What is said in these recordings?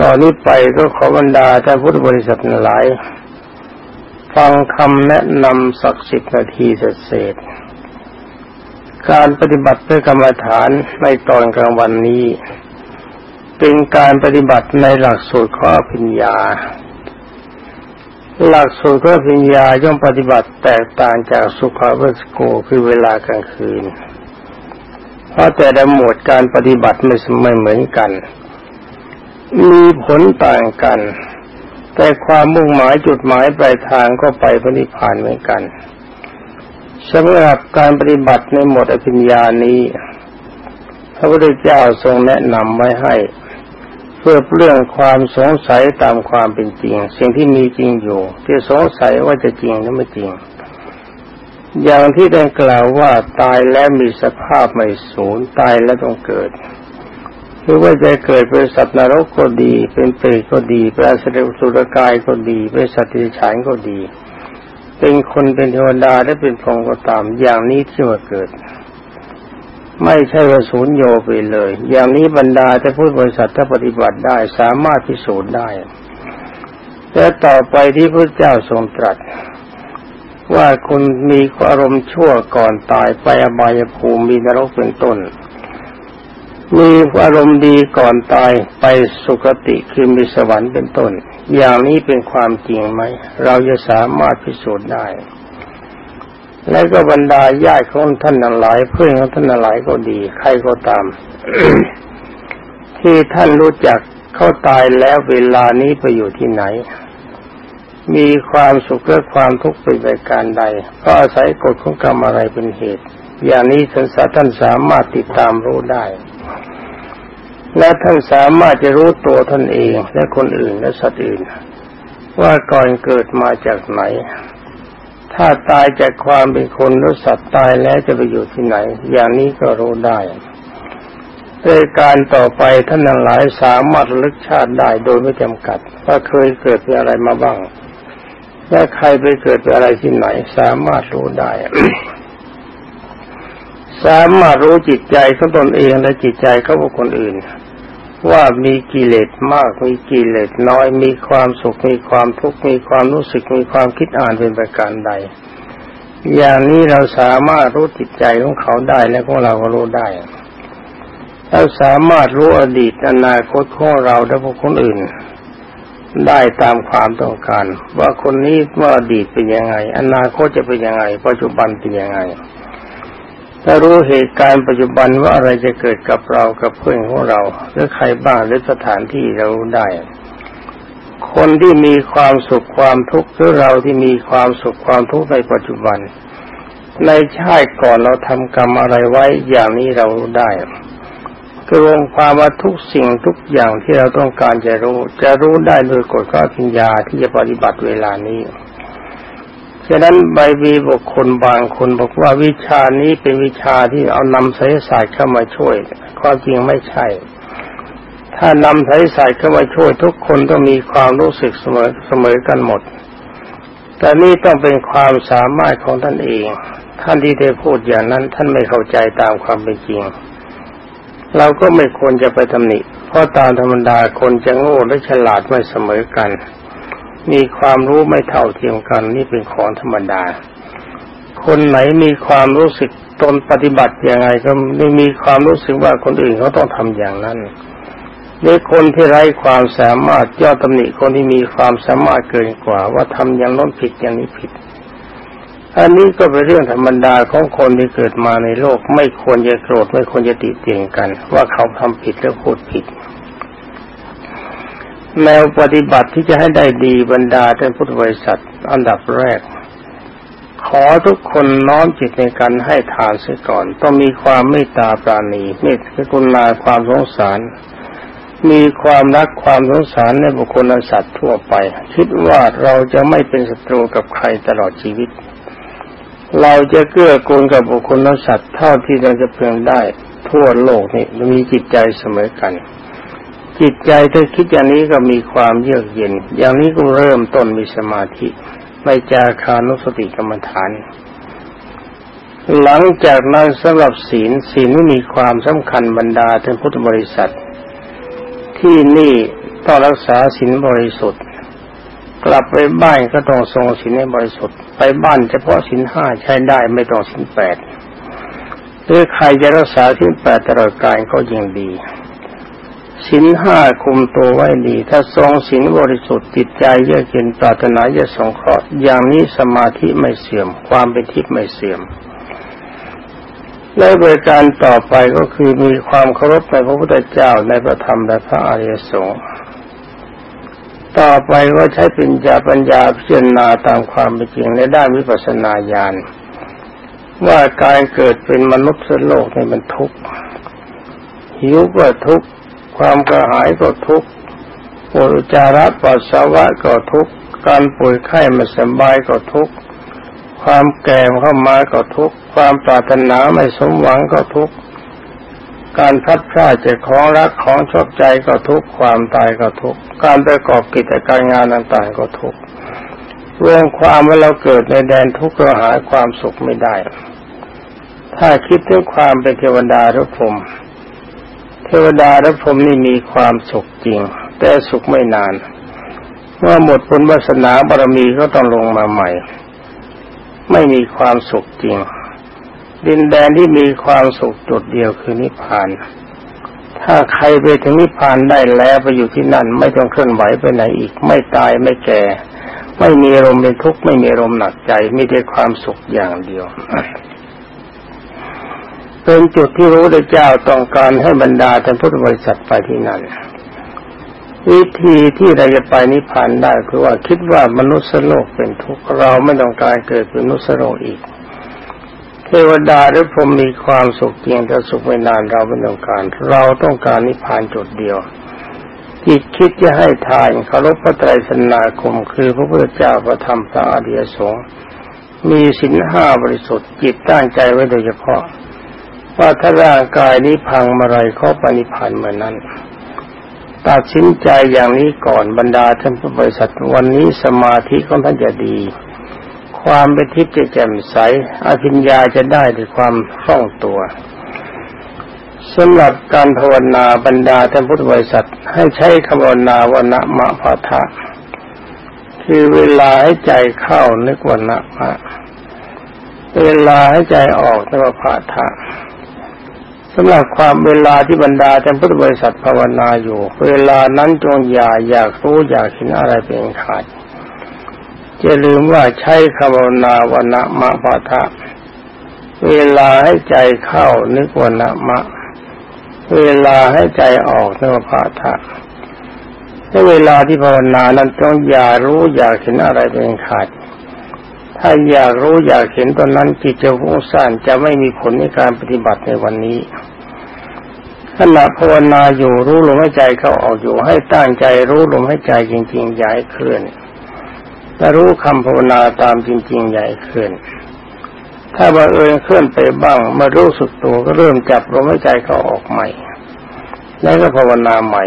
ตอนนี้ไปก็ขอบรรดาท่านพุทธบริษัทหลาย ฟังคำแนะนำสักสิบนาทีเสร็จการปฏิบัติเพื่อกรรมฐานในตอนกลางวันนี้ เป็นการปฏิบัติในหลักสูตรข้อพิญญา หลักสูตรข้อพิญญาย่อมปฏิบัติแตกต่างจากสุภาพสโกคือเวลากลางคืน เพราะแต่ละหมวดการปฏิบัติไม่ไม่เหมือนกัน มีผลต่างกัน แต่ความมุ่งหมายจุดหมายปลายทางก็ไปพระนิพพานเหมือนกันสำหรับการปฏิบัติในหมวดอภิญญานี้ พระพุทธเจ้าทรงแนะนำไว้ให้ เพื่อเรื่องความสงสัยตามความเป็นจริง สิ่งที่มีจริงอยู่ ที่สงสัยว่าจะจริงหรือไม่จริง อย่างที่ได้กล่าวว่าตายแล้วมีสภาพไม่สูญตายแล้วต้องเกิด รือว่าจะเกิดเป็นสัตว์นรกก็ดี เป็นเปรตก็ดีเป็นอสุรกายก็ดี เป็นสัตว์ที่ฉานก็ดี เป็นคนเป็นเทวดาและเป็นพรหมก็ตาม อย่างนี้ที่ว่าเกิด ไม่ใช่ว่าศูนย์โยไปเลย อย่างนี้บรรดาจะพูดบริษัทถ้าปฏิบัติได้สามารถพิสูจน์ได้และต่อไปที่พระเจ้าทรงตรัสว่าคุณมีอารมณ์ชั่วก่อนตายไปอบายภูมิมีนรกเป็นต้น มีอารมณ์ดีก่อนตายไปสุคติคือมีสวรรค์เป็นต้น อย่างนี้เป็นความจริงไหม เราจะสามารถพิสูจน์ได้ และก็บรรดาญาติของท่านหลาย เพื่อนของท่านหลายก็ดี ใครก็ตาม ที่ท่านรู้จักเขาตายแล้วเวลานี้ไปอยู่ที่ไหน มีความสุขหรือความทุกข์เป็นการใด ก็อาศัยกฎของกรรมอะไรเป็นเหตุ อย่างนี้ท่านท่านสามารถติดตามรู้ได้ และท่านสามารถจะรู้ตัวท่านเองและคนอื่นและสัตว์อื่น ว่าก่อนเกิดมาจากไหน ถ้าตายจากความเป็นคนหรือสัตว์ตายแล้วจะไปอยู่ที่ไหน อย่างนี้ก็รู้ได้โดยการต่อไปท่านหลายสามารถลึกชาติได้โดยไม่จำกัด ว่าเคยเกิดเป็นอะไรมาบ้างและใครไปเกิดเป็นอะไรที่ไหน สามารถรู้ได้ สามารถรู้จิตใจของตนเองและจิตใจของบุคคลอื่น ว่ามีกิเลสมากมีกิเลสน้อย มีความสุขมีความทุกข์มีความรู้สึกมีความคิดอ่านเป็นประการใด อย่างนี้เราสามารถรู้จิตใจของเขาได้และของเราก็รู้ได้เราสามารถรู้อดีตอนาคตของเราและพวกคนอื่น ได้ตามความต้องการ ว่าคนนี้ว่าอดีตเป็นยังไง อนาคตจะเป็นยังไง ปัจจุบันเป็นยังไง ถ้ารู้เหตุการณ์ปัจจุบันว่าอะไรจะเกิดกับเรากับเพื่อนของเรา หรือใครบ้างหรือสถานที่เราได้ คนที่มีความสุขความทุกข์หรือเราที่มีความสุขความทุกข์ในปัจจุบัน ในชาติก่อนเราทำกรรมอะไรไว้อย่างนี้เรารู้ได้คือรวมความว่าทุกสิ่งทุกอย่างที่เราต้องการจะรู้ จะรู้ได้โดยกฎข้อพิญญาที่จะปฏิบัติเวลานี้ ฉะนั้นใบมีบุคคลบางคนบอกว่าวิชานี้เป็นวิชาที่เอานำไสยศาสตร์เข้ามาช่วยความจริงไม่ใช่ ถ้านำไสยศาสตร์เข้ามาช่วย ทุกคนต้องมีความรู้สึกเสมอเสมอกันหมด แต่นี่ต้องเป็นความสามารถของท่านเอง ท่านที่ได้พูดอย่างนั้นท่านไม่เข้าใจตามความเป็นจริง เราก็ไม่ควรจะไปตำหนิ เพราะตามธรรมดาคนจะโง่และฉลาดไม่เสมอกัน มีความรู้ไม่เท่าเทียมกันนี่เป็นของธรรมดา คนไหนมีความรู้สึกตนปฏิบัติยังไงก็ไม่มีความรู้สึกว่าคนอื่นเขาต้องทำอย่างนั้นหรือคนที่ไร้ความสามารถย่อตำหนิคนที่มีความสามารถเกินกว่า ว่าทำอย่างน้นผิดอย่างนี้ผิด อันนี้ก็เป็นเรื่องธรรมดาของคนที่เกิดมาในโลก ไม่ควรจะโกรธไม่ควรจะติเตียงกัน ว่าเขาทำผิดแล้วพูดผิด แนวปฏิบัติที่จะให้ได้ดีบรรดาท่านพุทธบริษัทอันดับแรก ขอทุกคนน้อมจิตในการให้ทานเสียก่อน ต้องมีความเมตตาปราณีเมตตากรุณาความสงสาร มีความรักความสงสารในบุคคลและสัตว์ทั่วไป คิดว่าเราจะไม่เป็นศัตรูกับใครตลอดชีวิต เราจะเกื้อกูลกับบุคคลและสัตว์เท่าที่เราจะเพียงได้ทั่วโลกนี้มีจิตใจเสมอกัน จิตใจถ้าคิดอย่างนี้ก็มีความเยือกเย็น อย่างนี้ก็เริ่มต้นมีสมาธิในจาคานุสติกรรมฐาน หลังจากนั้นสำหรับศีลศีลมีความสำคัญบรรดาท่านพุทธบริษัท ที่นี่ต้องรักษาศีลบริสุทธิ์ กลับไปบ้านก็ต้องทรงศีลให้บริสุทธิ์ไปบ้านเฉพาะศีลห้าใช้ได้ไม่ต้องศีลแปดหรือใครจะรักษาศีลแปดตลอดกาลก็ยิ่งดี ศีลห้าคุมตัวไว้ดี ถ้าทรงศีลบริสุทธิ์จิตใจเยือกเย็นปรารถนาจะสงเคราะห์อย่างนี้สมาธิไม่เสื่อม ความเป็นทิพย์ไม่เสื่อมและบริการต่อไปก็คือมีความเคารพในพระพุทธเจ้าในพระธรรมและพระอริยสงฆ์ต่อไปก็ใช้ปัญญาปัญญาพิจารณาตามความเป็นจริงในด้านวิปัสสนาญาณว่าการเกิดเป็นมนุษย์โลกในมันทุกข์หิวก็ทุกข์ ความกระหายก็ทุกข์ปวดจาระปัสสาวะก็ทุกข์การป่วยไข้ไม่สบายก็ทุกข์ความแก่เข้ามาก็ทุกข์ความปรารถนาไม่สมหวังก็ทุกข์การพัดพลาดจากของรักของชอบใจก็ทุกข์ความตายก็ทุกข์การประกอบกิจการงานต่างๆก็ทุกข์รื่องความว่าเราเกิดในแดนทุกข์เราหาความสุขไม่ได้ ถ้าคิดถึงความเป็นเทวดาหรือผม เทวดาและผมนี่มีความสุขจริง แต่สุขไม่นาน เมื่อหมดบุญวาสนาบารมีก็ต้องลงมาใหม่ ไม่มีความสุขจริง ดินแดนที่มีความสุขจุดเดียวคือนิพพาน ถ้าใครไปถึงนิพพานได้แล้วไปอยู่ที่นั่น ไม่ต้องเคลื่อนไหวไปไหนอีก ไม่ตายไม่แก่ ไม่มีอารมณ์เป็นทุกข์ไม่มีอารมณ์หนักใจมีแต่ความสุขอย่างเดียว เป็นจุดที่รู้ได้เจ้าต้องการให้บรรดาท่านพุทธบริษัทไปที่นั่นวิธีที่เราจะไปนิพพานได้คือว่าคิดว่ามนุษย์โลกเป็นทุกข์เราไม่ต้องการเกิดเป็นมนุษย์โลกอีก เทวดาหรือพรหมมีความสุขเพียงแต่สุขไม่นานเราไม่ต้องการ เราต้องการนิพพานจุดเดียวจิตคิดจะให้ทานเคารพพระไตรสนาคม คือพระพุทธเจ้าพระธรรมพระอริยสงฆ์มีศีลห้าบริสุทธิ์จิตตั้งใจไว้โดยเฉพาะ ว่าถ้าร่างกายนี้พังเมื่อไรเขาปณิพันธ์เมื่อนั้นตัดสินใจอย่างนี้ก่อนบรรดาท่านผู้บริษัทวันนี้สมาธิของท่านจะดี ความเป็นทิพย์จะแจ่มใสอภิญญาจะได้ด้วยความคล่องตัวสำหรับการภาวนาบรรดาท่านพุทธบริษัทให้ใช้คำภาวนาวันะมะพาทะคือเวลาให้ใจเข้านึกวันนะมะเวลาให้ใจออกนึกว่าพาทะ สำหรับความเวลาที่บรรดาท่านพุทธบริษัทภาวนาอยู่ เวลานั้นจงอย่าอยากรู้อยากเห็นอะไรเป็นขาดจะลืมว่าใช้คำภาวนาวันมะปะทะเวลาให้ใจเข้านึกวันมะ เวลาให้ใจออกนึกว่าปะทะในเวลาที่ภาวนานั้นต้องอย่ารู้อยากเห็นอะไรเป็นขาด ถ้าอยากรู้อยากเห็นตอนนั้นจิตจะฟุ้งซ่านจะไม่มีผลในการปฏิบัติในวันนี้ขณะภาวนาอยู่รู้ลมหายใจเข้าออกอยู่ให้ตั้งใจรู้ลมหายใจจริงๆใหญ่เคลื่อนและรู้คำภาวนาตามจริงๆใหญ่เคลื่อนถ้าบังเอิญเคลื่อนไปบ้างมารู้สึกตัวก็เริ่มจับลมหายใจเข้าออกใหม่ แล้วก็ภาวนาใหม่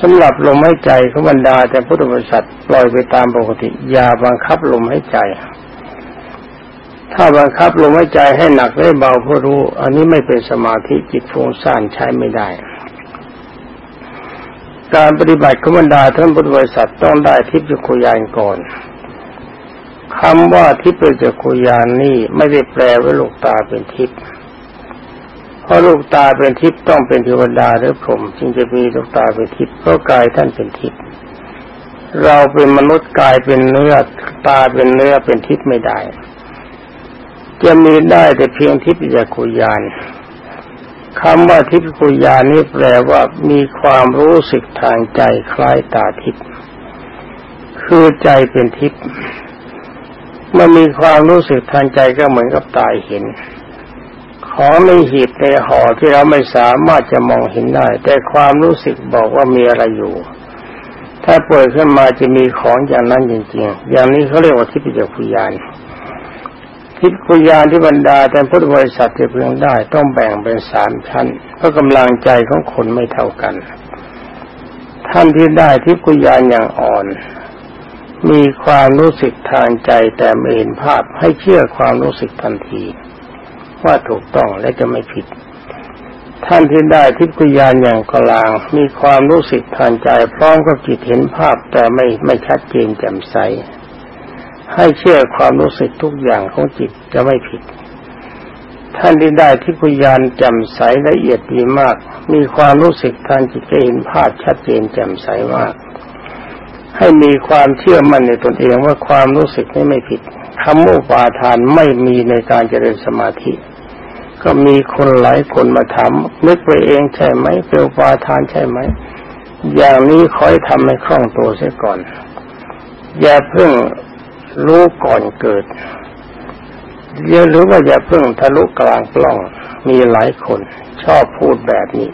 สำหรับลมหายใจของบรรดาแต่พุทธบริษัทปล่อยไปตามปกติ อย่าบังคับลมหายใจ ถ้าบังคับลมหายใจให้หนักให้เบาเพื่อรู้ อันนี้ไม่เป็นสมาธิจิตฟุ้งซ่านใช้ไม่ได้ การปฏิบัติของบรรดาท่านพุทธบริษัทต้องได้ทิพย์จุคุยานก่อนคำว่าทิพย์จุคุยานนี่ไม่ได้แปลว่าลูกตาเป็นทิพย์ เพราะลูกตาเป็นทิพย์ต้องเป็นเทวดาหรือพรหมจึงจะมีลูกตาเป็นทิพย์เพราะกายท่านเป็นทิพย์เราเป็นมนุษย์กายเป็นเนื้อตาเป็นเนื้อเป็นทิพย์ไม่ได้ จะมีได้แต่เพียงทิพยคุยานคำว่าทิพยคุยานนี้แปลว่ามีความรู้สึกทางใจคล้ายตาทิพย์คือใจเป็นทิพย์เมื่อมีความรู้สึกทางใจก็เหมือนกับตายเห็น ของในหีบในห่อที่เราไม่สามารถจะมองเห็นได้ แต่ความรู้สึกบอกว่ามีอะไรอยู่ ถ้าป่วยขึ้นมาจะมีของอย่างนั้นจริงๆ อย่างนี้เขาเรียกว่าทิพยคุยานทิพยานที่บรรดาแต่พุทธบริษัทจะเพียงได้ต้องแบ่งเป็นสามชั้น เพราะกำลังใจของคนไม่เท่ากัน ท่านที่ได้ทิพยานอย่างอ่อน มีความรู้สึกทางใจแต่ไม่เห็นภาพให้เชื่อความรู้สึกทันที ว่าถูกต้องและจะไม่ผิด ท่านที่ได้ทิพยานอย่างกลาง มีความรู้สึกทางใจพร้อมกับจิตเห็นภาพแต่ไม่ไม่ชัดเจนแจ่มใส ให้เชื่อความรู้สึกทุกอย่างของจิตจะไม่ผิด ท่านที่ได้ทิพยานแจ่มใสละเอียดดีมาก มีความรู้สึกทางจิตจะเห็นภาพชัดเจนแจ่มใสมากให้มีความเชื่อมั่นในตนเองว่าความรู้สึกนี้ไม่ผิดคำมุปาทานไม่มีในการเจริญสมาธิ ก็มีคนหลายคนมาถามนึกไปเองใช่ไหมเป็นอุปาทานใช่ไหม อย่างนี้คอยทำให้คล่องตัวเสียก่อน อย่าเพิ่งรู้ก่อนเกิดเยอะหรือว่าอย่าเพิ่งทะลุกลางปล้องมีหลายคน ชอบพูดแบบนี้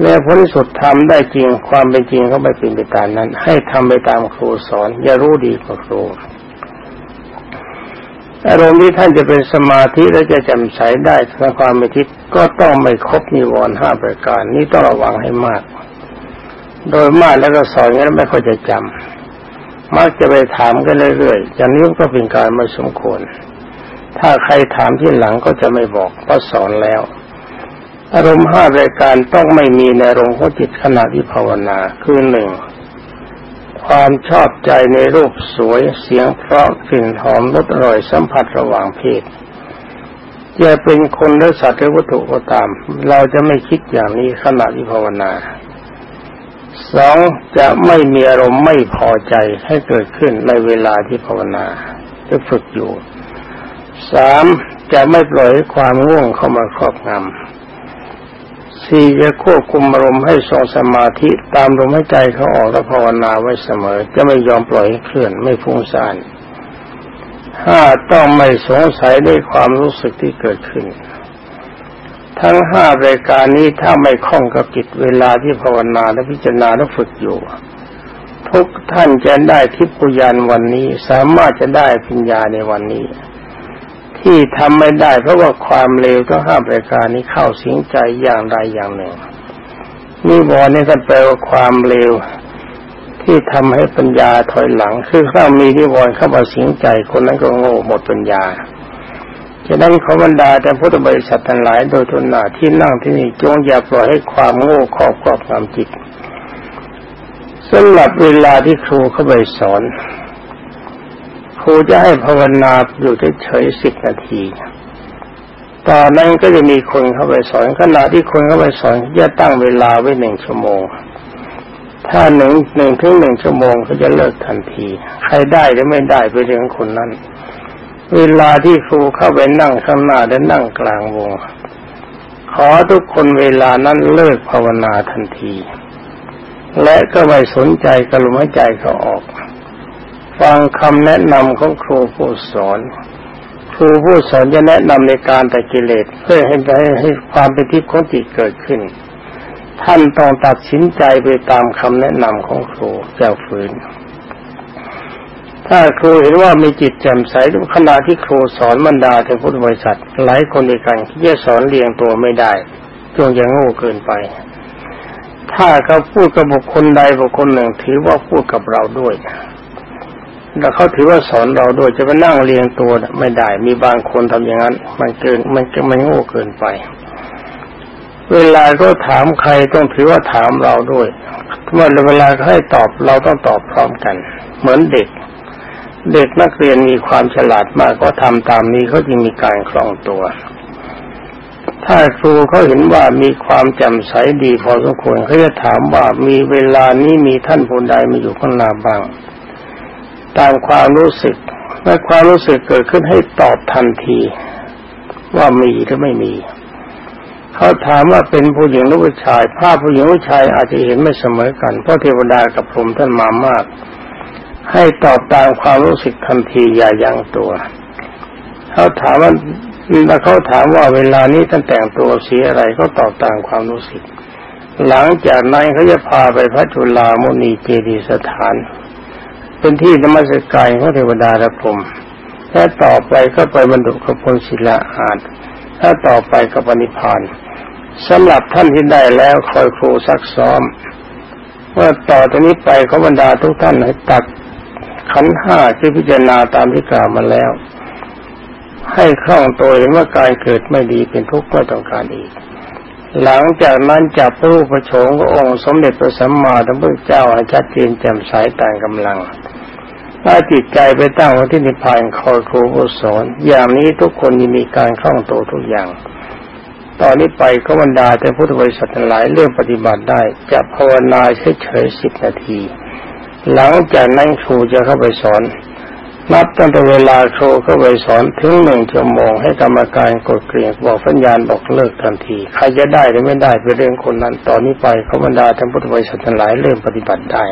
แม้ผลสุดทำได้จริงความเป็นจริงเขาไม่เป็นไปตามนั้น ให้ทำไปตามครูสอน อย่ารู้ดีกว่าครู อารมณ์ที่ท่านจะเป็นสมาธิและจะจำใสได้ทั้งความไม่ทิพย์ก็ต้องไม่ครบนิวรณ์ห้าประการ นี้ต้องระวังให้มาก โดยมากแล้วก็สอนงั้นไม่ค่อยจะจำมักจะไปถามกันเรื่อยๆอย่างนี้ก็เป็นการไม่สมควร ถ้าใครถามที่หลังก็จะไม่บอกเพราะสอนแล้วอารมณ์ห้ารายการต้องไม่มีในอารมณ์ของจิตขณะที่ภาวนา คือหนึ่ง ความชอบใจในรูปสวยเสียงเพราะกลิ่นหอมรสอร่อยสัมผัสระหว่างเพศจะเป็นคนหรือสัตว์หรือวัตถุก็ตาม เราจะไม่คิดอย่างนี้ขณะที่ภาวนาสองจะไม่มีอารมณ์ไม่พอใจให้เกิดขึ้นในเวลาที่ภาวนาจะฝึกอยู่สามจะไม่ปล่อยความง่วงเข้ามาครอบงำ สี่จะควบคุมอารมณ์ให้ทรงสมาธิตามลมหายใจเขาออกและภาวนาไว้เสมอ จะไม่ยอมปล่อยให้เคลื่อนไม่ฟุ้งซ่านห้าต้องไม่สงสัยในความรู้สึกที่เกิดขึ้น ทั้งห้ารายการนี้ถ้าไม่คล้องกับจิตเวลาที่ภาวนาและพิจารณาและฝึกอยู่ทุกท่านจะได้ทิพยานวันนี้ สามารถจะได้ปัญญาในวันนี้ ที่ทำไม่ได้ เพราะว่าความเลวต้องห้ามรายการนี้เข้าสิงใจอย่างใดอย่างหนึ่งนิวรณ์นี่ก็แปลว่าความเลวที่ทำให้ปัญญาถอยหลัง คือถ้ามีนิวรณ์เข้ามาสิงใจคนนั้นก็โง่หมดปัญญาฉะนั้นขอบรรดาแต่พุทธบริษัททั้งหลายโดยทุนหนาที่นั่งที่นี่จงอย่าปล่อยให้ความโง่ครอบครอบความจิตสำหรับเวลาที่ครูเข้าไปสอน รูจะให้ภาวนาอยู่เฉยๆสิบนาทีตอนนั้นก็จะมีคนเข้าไปสอนขณะที่คนเข้าไปสอนจะตั้งเวลาไว้หนึ่งชั่วโมง ถ้าหนึ่งหนึ่งถึงหนึ่งชั่วโมงเขาจะเลิกทันที ใครได้หรือไม่ได้ไปเรื่องคนนั้น เวลาที่ครูเข้าไปนั่งข้างหน้าและนั่งกลางวง ขอทุกคนเวลานั้นเลิกภาวนาทันที และก็ไม่สนใจกระลมหายใจเขาออก ฟังคำแนะนำของครูผู้สอนครูผู้สอนจะแนะนำในการแตัดกิเลสเพื่อให้ให้ให้ความเป็นทิพย์ของจิตเกิดขึ้น ท่านต้องตัดสินใจไปตามคำแนะนำของครูเจ้าฝืน ถ้าครูเห็นว่ามีจิตแจ่มใสขณะที่ครูสอนบรรดาถึงพุทธบริษัทหลายคนด้วยกันที่จะสอนเรียงตัวไม่ได้จงยังโง่เกินไป ถ้าเขาพูดกับบุคคลใดบุคคลหนึ่งถือว่าพูดกับเราด้วย แล้วเขาถือว่าสอนเราด้วยจะไปนั่งเรียงตัวไม่ได้ มีบางคนทำอย่างนั้น มันเกินมันมันโง่เกินไป เวลาก็ถามใครต้องถือว่าถามเราด้วยเมื่อเวลาให้ตอบเราต้องตอบพร้อมกัน เหมือนเด็ก เด็กนักเรียนมีความฉลาดมากก็ทำตามนี้เขาจึงมีการคล่องตัว ถ้าครูเขาเห็นว่ามีความจำใสดีพอสมควรเขาจะถามว่ามีเวลานี้มีท่านผู้ใดมาอยู่ข้างหน้าบ้าง ตามความรู้สึกเมื่อความรู้สึกเกิดขึ้นให้ตอบทันที ว่ามีหรือไม่มี เขาถามว่าเป็นผู้หญิงหรือผู้ชาย ภาพผู้หญิงผู้ชายอาจจะเห็นไม่เสมอกัน เพราะเทวดากับพรหมท่านมามาก ให้ตอบตามความรู้สึกทันทีอย่ายั้งตัว เขาถามว่าแล้วเขาถามว่าเวลานี้ท่านแต่งตัวสีอะไรก็ตอบตามความรู้สึก หลังจากนั้นเขาจะพาไปพระจุลามณีเจดีสถาน เป็นที่ธรรมสกายของเทวดาและพรหมถ้าต่อไปก็ไปบรรดุขพลศิลาอาจถ้าต่อไปก็ปณิพานสำหรับท่านที่ได้แล้วคอยครูซักซ้อมว่าต่อจากนี้ไปเขาบรรดาทุกท่านให้ตัดขันห้าที่พิจารณาตามที่กล่าวมาแล้ว ให้คล่องตัวเห็นว่าการเกิดไม่ดีเป็นทุกข์ไม่ต้องการอีก หลังจากนั้นจับพระรูปโฉมขององค์สมเด็จพระสัมมาสัมพุทธเจ้าให้ชัดเจนแจ่มใสต่างกำลังถ้าจิตใจไปตั้งไว้ที่นิพพานคอยครูผู้สอนอย่างนี้ทุกคนมีการคล่องตัวทุกอย่าง ตอนนี้ไปก็บรรดาแต่พุทธบริษัทหลายเรื่องปฏิบัติได้จะภาวนาเฉยๆสิบนาที หลังจากนั้นครูจะเข้าไปสอน นับตั้งแต่เวลาโชเข้าไปสอนถึงหนึ่งชั่วโมงให้กรรมการกดเกลียบอกสัญญาณบอกเลิกทันที ใครจะได้หรือไม่ได้เป็นเรื่องคนนั้นตอนนี้ไปเขาบรรดาท่านพุทธบริษัทหลายเริ่มปฏิบัติได้